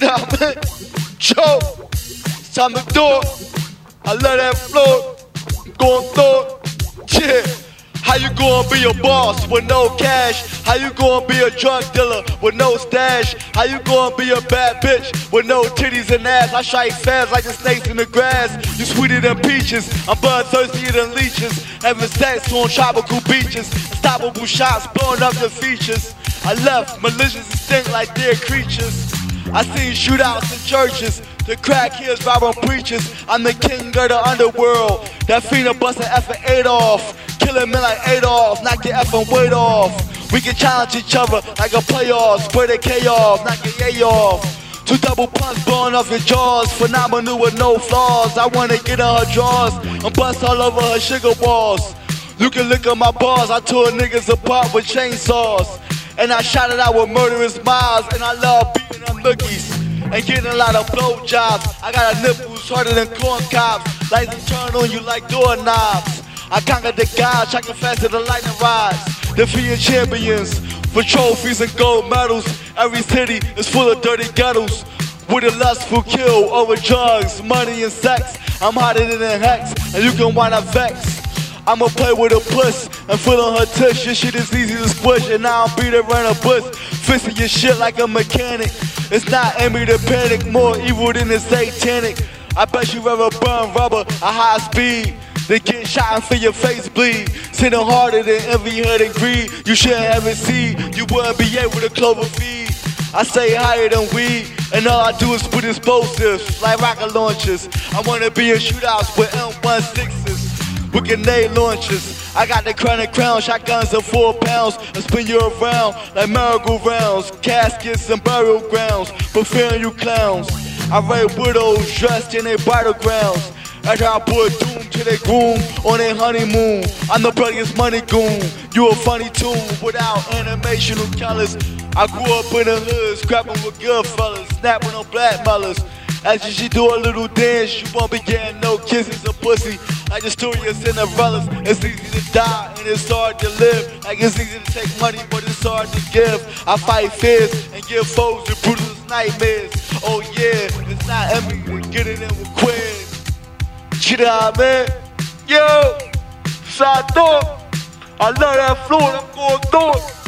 Out, man. Joe, it's time to do it. I love that flow. Going through it. Yeah. How you gonna be a boss with no cash? How you gonna be a drug dealer with no stash? How you gonna be a bad bitch with no titties and ass? I strike fast like the snakes in the grass. You sweeter than peaches. I'm bloodthirstier than leeches. Having sex on tropical beaches. Unstoppable shots blowing up your features. I left malicious instinct like dead creatures. I seen shootouts in churches. The crack heels robbing preachers. I'm the king of the underworld. That fiend busting effing eight off. Killing me like Adolf, knock your effing weight off. We can challenge each other like a playoff. Spray the K off, knock your yay off. Two double punts blowing off your jaws. Phenomenal with no flaws. I wanna get on her drawers and bust all over her sugar balls. You can look at my balls. I tore niggas apart with chainsaws. And I shot it out with murderous miles. And I love them lookies and getting a lot of blowjobs. I got a nipples harder than corn cobs. Lights turn on you like doorknobs. I conquered the gods, I to the lightning rods. Defeating champions for trophies and gold medals. Every city is full of dirty ghettos. With a lustful kill over drugs, money, and sex. I'm hotter than a hex, and you can wind up vex. I'ma play with a puss and fill on her tush. Your shit is easy to squish, and now I'm beat around a bush. Fisting your shit like a mechanic. It's not enemy to panic, more evil than the satanic. I bet you ever burn rubber at high speed. They get shot and feel your face bleed. Sitting harder than envy, hurt, and greed. You shouldn't it see. You wouldn't be able to clover feed. I say higher than weed, and all I do is put explosives like rocket launchers. I wanna be in shootouts with M16s, with grenade launchers. I got the crown and crown, shotguns of four pounds, and spin you around like merry-go-rounds, caskets and burial grounds, preferring you clowns. I raid widows dressed in their battlegrounds. After I put doom to their groom on their honeymoon. I'm the bloodiest money goon. You a funny tune without animation or colors. I grew up in the hood, scrapping with good fellas, snapping on black mothers. As she do a little dance, you won't be getting no kisses or pussy. Like the story of Cinderella's, it's easy to die and it's hard to live. Like it's easy to take money, but it's hard to give. I fight fears and give foes the brutal nightmares. Oh yeah, it's not envy to get it in with Quinn. Shit man. Yo, Sato. I love that flow, I'm going through it.